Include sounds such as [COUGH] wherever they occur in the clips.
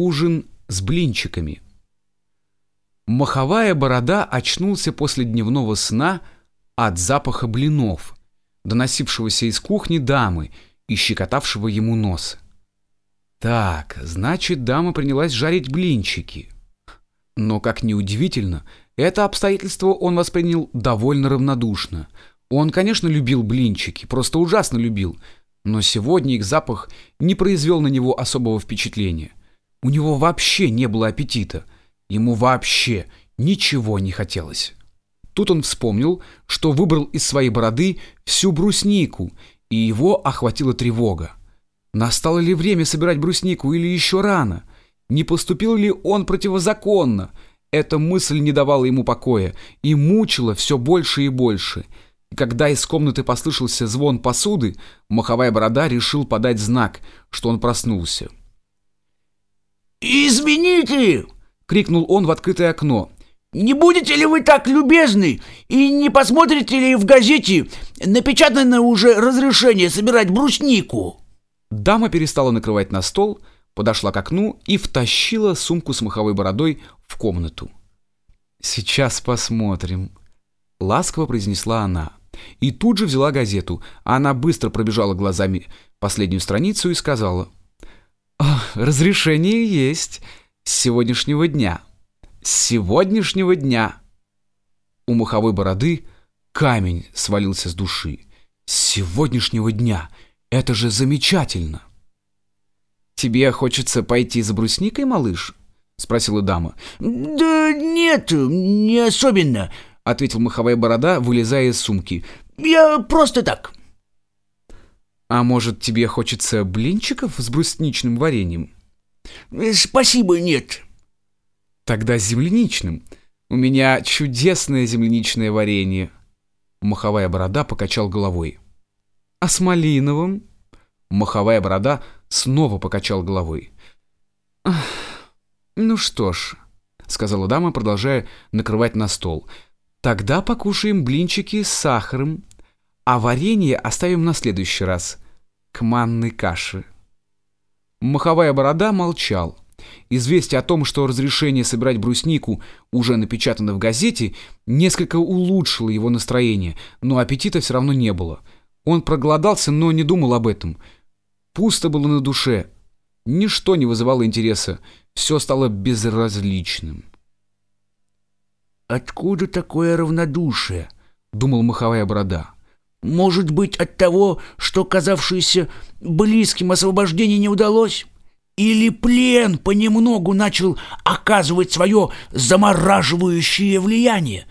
Ужин с блинчиками. Маховая борода очнулся после дневного сна от запаха блинов, доносившегося из кухни дамы и щекотавшего ему нос. Так, значит, дама принялась жарить блинчики. Но, как ни удивительно, это обстоятельство он воспринял довольно равнодушно. Он, конечно, любил блинчики, просто ужасно любил, но сегодня их запах не произвел на него особого впечатления. У него вообще не было аппетита. Ему вообще ничего не хотелось. Тут он вспомнил, что выбрал из своей бороды всю бруснику, и его охватила тревога. Настало ли время собирать бруснику или еще рано? Не поступил ли он противозаконно? Эта мысль не давала ему покоя и мучила все больше и больше. Когда из комнаты послышался звон посуды, маховая борода решил подать знак, что он проснулся. «Извините!» — крикнул он в открытое окно. «Не будете ли вы так любезны и не посмотрите ли в газете напечатанное уже разрешение собирать бруснику?» Дама перестала накрывать на стол, подошла к окну и втащила сумку с маховой бородой в комнату. «Сейчас посмотрим», — ласково произнесла она. И тут же взяла газету. Она быстро пробежала глазами последнюю страницу и сказала. «Разрешение есть. С сегодняшнего дня. С сегодняшнего дня». У маховой бороды камень свалился с души. «С сегодняшнего дня. Это же замечательно!» «Тебе хочется пойти за брусникой, малыш?» — спросила дама. «Да нет, не особенно», — ответил маховая борода, вылезая из сумки. «Я просто так». «А может, тебе хочется блинчиков с брусничным вареньем?» «Спасибо, нет». «Тогда с земляничным. У меня чудесное земляничное варенье». Маховая борода покачал головой. «А с малиновым?» Маховая борода снова покачал головой. «Ну что ж», — сказала дама, продолжая накрывать на стол, «тогда покушаем блинчики с сахаром, а варенье оставим на следующий раз, к манной каше». Маховая борода молчал. Известие о том, что разрешение собирать бруснику уже напечатано в газете, несколько улучшило его настроение, но аппетита все равно не было. Он проголодался, но не думал об этом — Пусто было на душе. Ничто не вызывало интереса. Все стало безразличным. «Откуда такое равнодушие?» — думал маховая борода. «Может быть, от того, что казавшееся близким освобождение не удалось? Или плен понемногу начал оказывать свое замораживающее влияние?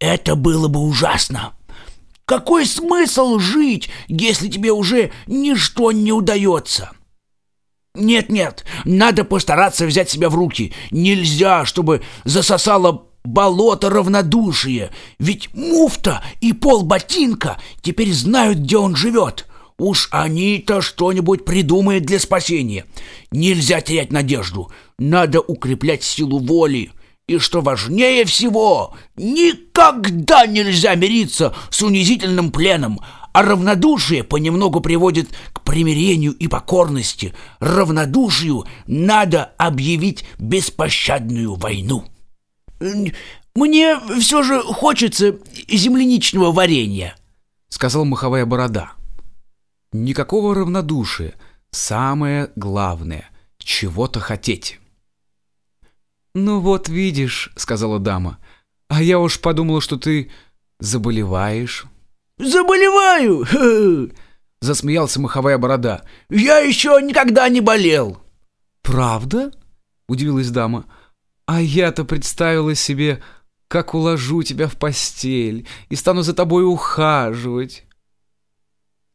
Это было бы ужасно!» Какой смысл жить, если тебе уже ничто не удается? Нет-нет, надо постараться взять себя в руки. Нельзя, чтобы засосало болото равнодушия. Ведь муфта и пол ботинка теперь знают, где он живет. Уж они-то что-нибудь придумают для спасения. Нельзя терять надежду. Надо укреплять силу воли. И что важнее всего, никогда нельзя мириться с унизительным пленом, а равнодушие понемногу приводит к примирению и покорности. Равнодушию надо объявить беспощадную войну. «Мне все же хочется земляничного варенья», — сказал маховая борода. «Никакого равнодушия. Самое главное — чего-то хотеть». «Ну вот видишь», — сказала дама, — «а я уж подумала, что ты заболеваешь». «Заболеваю!» — засмеялся маховая борода. «Я еще никогда не болел!» «Правда?» — удивилась дама. «А я-то представила себе, как уложу тебя в постель и стану за тобой ухаживать».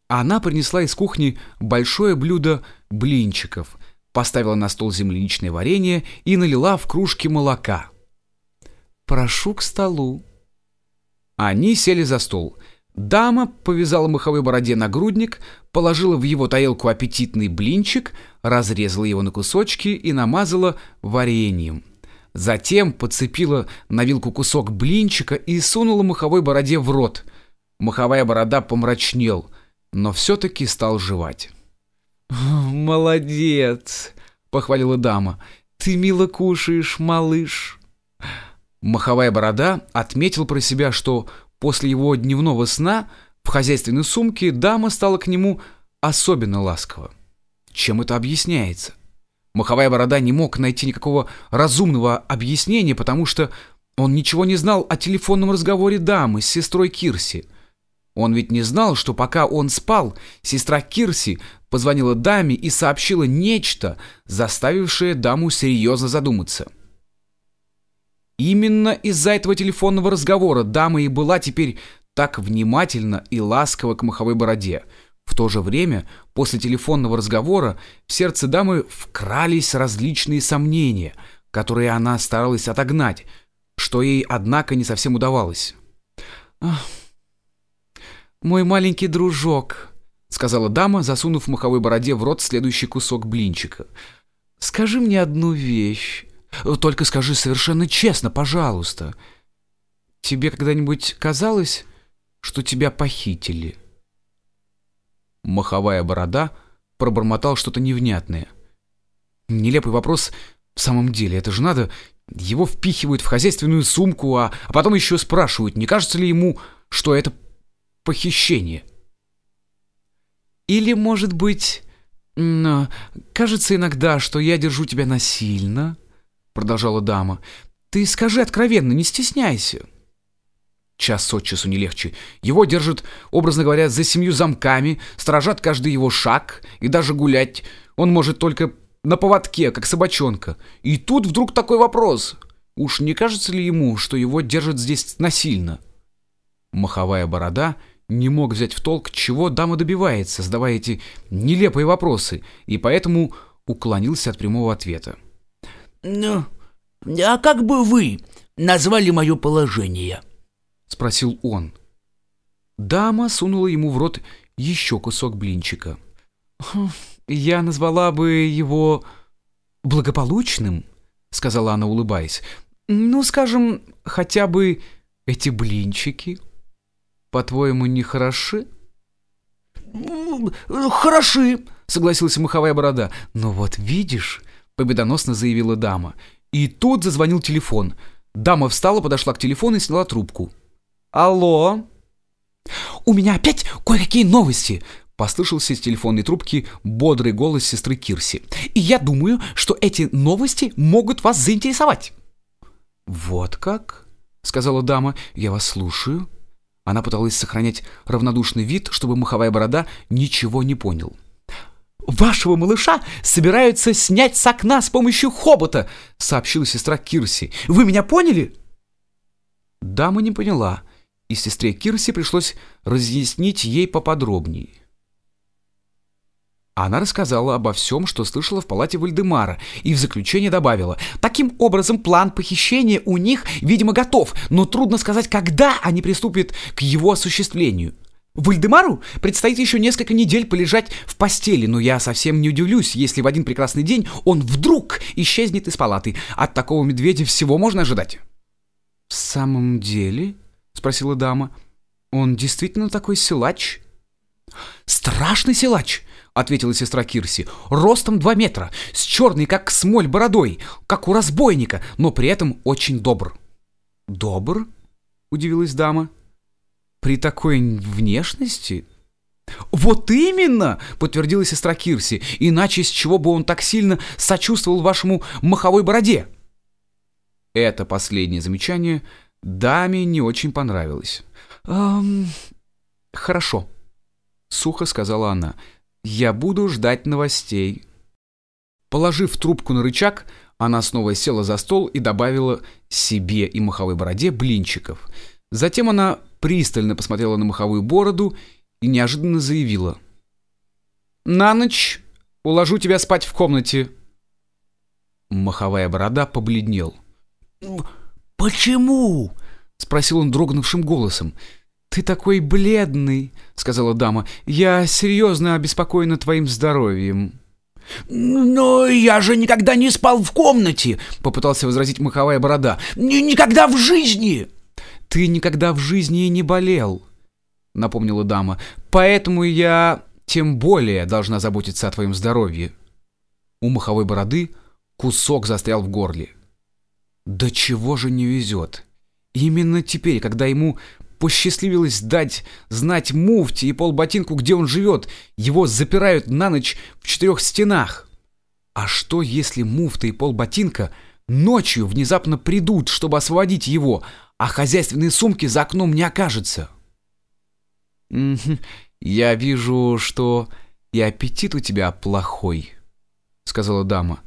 Она принесла из кухни большое блюдо блинчиков — поставила на стол земляничное варенье и налила в кружки молока. «Прошу к столу». Они сели за стол. Дама повязала маховой бороде нагрудник, положила в его тарелку аппетитный блинчик, разрезала его на кусочки и намазала вареньем. Затем подцепила на вилку кусок блинчика и сунула маховой бороде в рот. Маховая борода помрачнел, но все-таки стал жевать. [LAUGHS] «Молодец!» — похвалила дама. «Ты мило кушаешь, малыш!» Маховая борода отметил про себя, что после его дневного сна в хозяйственной сумке дама стала к нему особенно ласкова. Чем это объясняется? Маховая борода не мог найти никакого разумного объяснения, потому что он ничего не знал о телефонном разговоре дамы с сестрой Кирси. Он ведь не знал, что пока он спал, сестра Кирси позвонила даме и сообщила нечто, заставившее даму серьезно задуматься. Именно из-за этого телефонного разговора дама и была теперь так внимательна и ласкова к маховой бороде. В то же время, после телефонного разговора, в сердце дамы вкрались различные сомнения, которые она старалась отогнать, что ей, однако, не совсем удавалось. «Мой маленький дружок», — сказала дама, засунув в маховой бороде в рот следующий кусок блинчика. «Скажи мне одну вещь. Только скажи совершенно честно, пожалуйста. Тебе когда-нибудь казалось, что тебя похитили?» Маховая борода пробормотал что-то невнятное. Нелепый вопрос в самом деле, это же надо... Его впихивают в хозяйственную сумку, а, а потом еще спрашивают, не кажется ли ему, что это похищение. Или, может быть, кажется иногда, что я держу тебя насильно, продолжала дама. Ты скажи откровенно, не стесняйся. Час от часу не легче. Его держат, образно говоря, за семью замками, сторожат каждый его шаг, и даже гулять он может только на поводке, как собачонка. И тут вдруг такой вопрос. Уж не кажется ли ему, что его держат здесь насильно? Маховая борода не мог взять в толк, чего дама добивается, задавая эти нелепые вопросы, и поэтому уклонился от прямого ответа. «Ну, а как бы вы назвали мое положение?» — спросил он. Дама сунула ему в рот еще кусок блинчика. «Хм, «Я назвала бы его благополучным», — сказала она, улыбаясь. «Ну, скажем, хотя бы эти блинчики. По-твоему, не хороши?» «Хороши», — согласился маховая борода. «Ну вот видишь», — победоносно заявила дама. И тут зазвонил телефон. Дама встала, подошла к телефону и сняла трубку. «Алло?» «У меня опять кое-какие новости!» Послышался из телефонной трубки бодрый голос сестры Кирси. «И я думаю, что эти новости могут вас заинтересовать». «Вот как?» — сказала дама. «Я вас слушаю». Она пыталась сохранять равнодушный вид, чтобы маховая борода ничего не понял. «Вашего малыша собираются снять с окна с помощью хобота», — сообщила сестра Кирси. «Вы меня поняли?» Дама не поняла и сестре Кирси пришлось разъяснить ей поподробнее. Она рассказала обо всем, что слышала в палате Вальдемара, и в заключение добавила, «Таким образом, план похищения у них, видимо, готов, но трудно сказать, когда они приступят к его осуществлению». Вальдемару предстоит еще несколько недель полежать в постели, но я совсем не удивлюсь, если в один прекрасный день он вдруг исчезнет из палаты. От такого медведя всего можно ожидать. «В самом деле?» Спросила дама. «Он действительно такой силач?» «Страшный силач!» — ответила сестра Кирси. «Ростом два метра, с черной, как смоль, бородой, как у разбойника, но при этом очень добр». «Добр?» — удивилась дама. «При такой внешности?» «Вот именно!» — подтвердила сестра Кирси. «Иначе с чего бы он так сильно сочувствовал вашему маховой бороде?» Это последнее замечание Даме не очень понравилось. «Эм, хорошо», — сухо сказала она. «Я буду ждать новостей». Положив трубку на рычаг, она снова села за стол и добавила себе и маховой бороде блинчиков. Затем она пристально посмотрела на маховую бороду и неожиданно заявила. «На ночь уложу тебя спать в комнате». Маховая борода побледнел. «Почему?» — спросил он дрогнувшим голосом. «Ты такой бледный», — сказала дама. «Я серьезно обеспокоена твоим здоровьем». «Но я же никогда не спал в комнате», — попытался возразить маховая борода. «Никогда в жизни!» «Ты никогда в жизни не болел», — напомнила дама. «Поэтому я тем более должна заботиться о твоем здоровье». У маховой бороды Кусок застрял в горле. Да чего же не везет? Именно теперь, когда ему посчастливилось дать знать муфте и полботинку, где он живет, его запирают на ночь в четырех стенах. А что, если муфта и полботинка ночью внезапно придут, чтобы освободить его, а хозяйственные сумки за окном не окажется? «Я вижу, что и аппетит у тебя плохой», — сказала дама.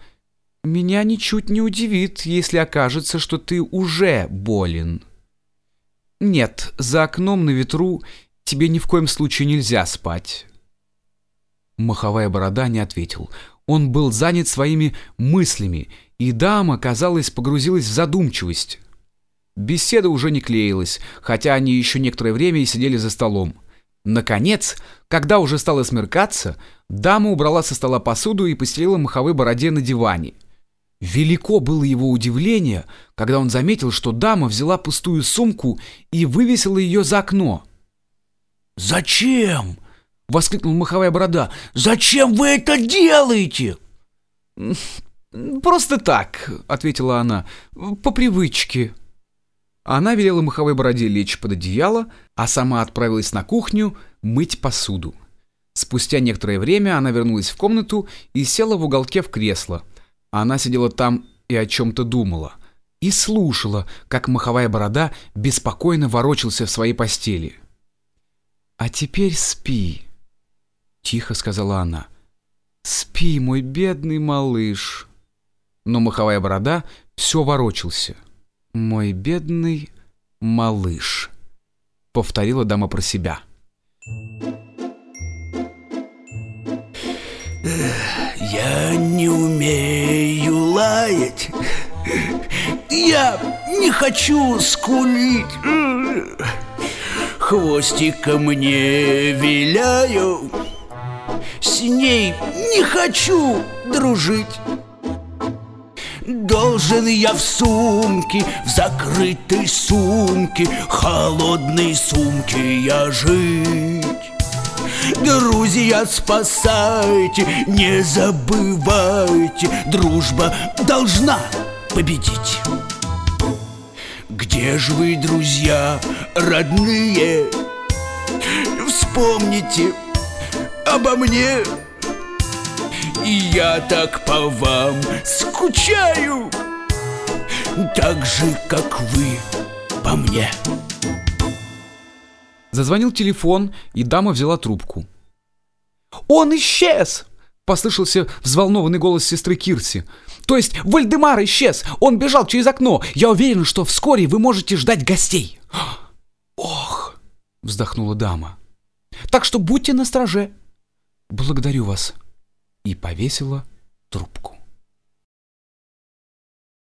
Меня ничуть не удивит, если окажется, что ты уже болен. Нет, за окном на ветру тебе ни в коем случае нельзя спать. Маховая борода не ответил. Он был занят своими мыслями, и дама, казалось, погрузилась в задумчивость. Беседа уже не клеилась, хотя они еще некоторое время и сидели за столом. Наконец, когда уже стало смеркаться, дама убрала со стола посуду и постелила маховой бороде на диване — Велико было его удивление, когда он заметил, что дама взяла пустую сумку и вывесила ее за окно. «Зачем?» — воскликнул маховая борода. «Зачем вы это делаете?» «Просто так», — ответила она, — «по привычке». Она велела маховой бороде лечь под одеяло, а сама отправилась на кухню мыть посуду. Спустя некоторое время она вернулась в комнату и села в уголке в кресло — она сидела там и о чем-то думала. И слушала, как маховая борода беспокойно ворочался в своей постели. «А теперь спи», — тихо сказала она. «Спи, мой бедный малыш». Но маховая борода все ворочался. «Мой бедный малыш», — повторила дама про себя. Я не умею лаять. Я не хочу скулить. Хвостиком не виляю. С ней не хочу дружить. Должен я в сумке, в закрытой сумке, холодной сумке я жить. Друзья, спасайте, не забывайте. Дружба должна победить. Где же вы, друзья, родные? Вспомните обо мне. И я так по вам скучаю Так же, как вы по мне Зазвонил телефон, и дама взяла трубку. «Он исчез!» — послышался взволнованный голос сестры Кирси. «То есть Вальдемар исчез! Он бежал через окно! Я уверен, что вскоре вы можете ждать гостей!» [GASPS] «Ох!» — вздохнула дама. «Так что будьте настороже!» «Благодарю вас!» И повесила трубку.